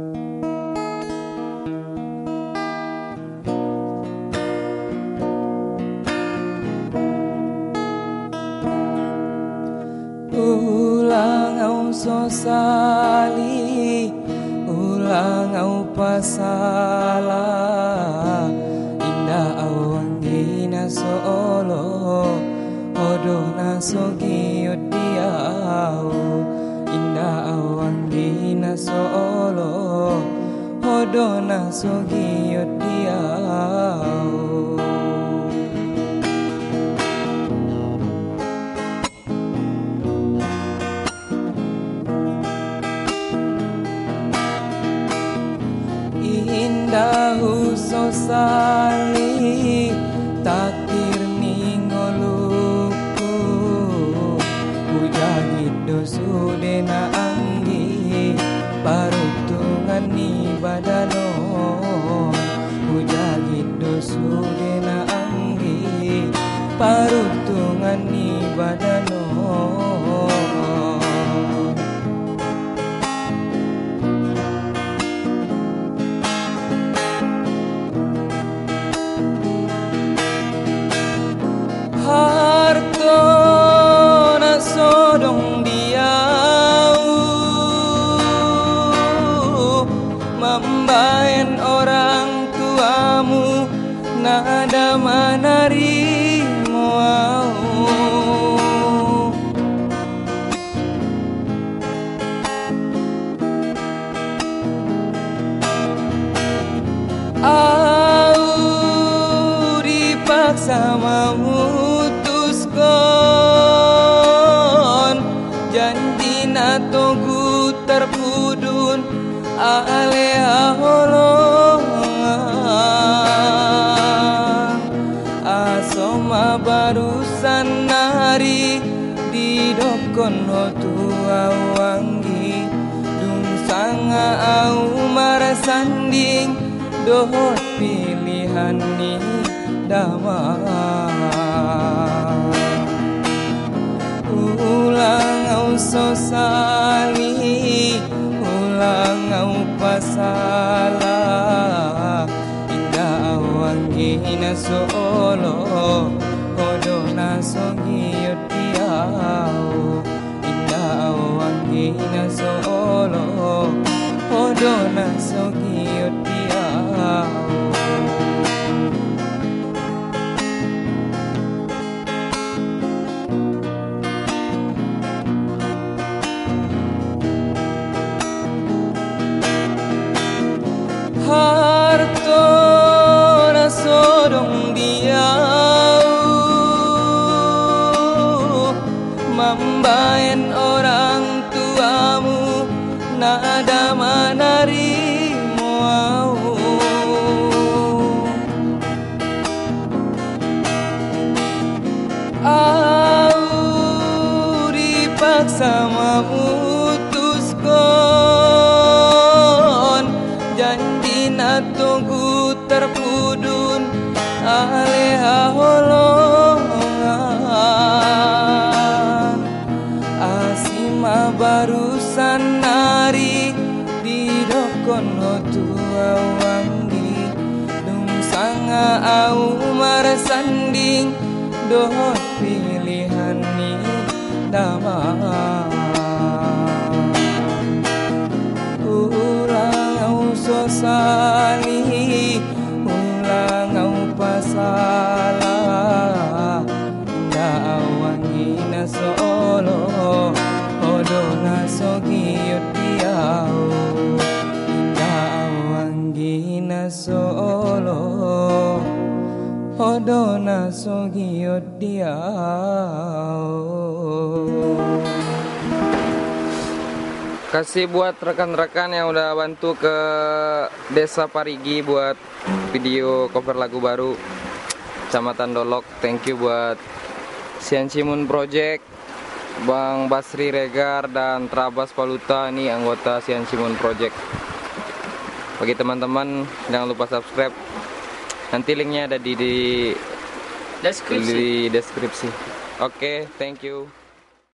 Ulang au sosali Ulang au pasala. Indah au anggina soolo Odo na Indah au anggina soolo Odo na sogi odiau indah sosali Ujagi sudena anggi parutungan ni badano Ujagi sudena anggi parutungan ni badano nada manari mau Au dipaksa memutuskan Janji natogu terpudun didokon hotua wangi Dung sanga au marasanding dohot pilihan ni damai. Ulang au sosali nada manari mau au dipaksa memutuskan janji tunggu terpudun aleha holongan. Asima barusan nari didokon hotua wangi. Dung sanga au marasanding dohot pilihan ni damai ulang au sosali Kasih buat rekan-rekan yang udah bantu ke Desa Parigi buat video cover lagu baru Kecamatan Dolok. Thank you buat Sian Simun Project, Bang Basri Regar dan Trabas Paluta ini anggota Sian Simun Project. Bagi teman-teman jangan lupa subscribe. Nanti linknya ada di, di deskripsi di deskripsi. Oke, thank you.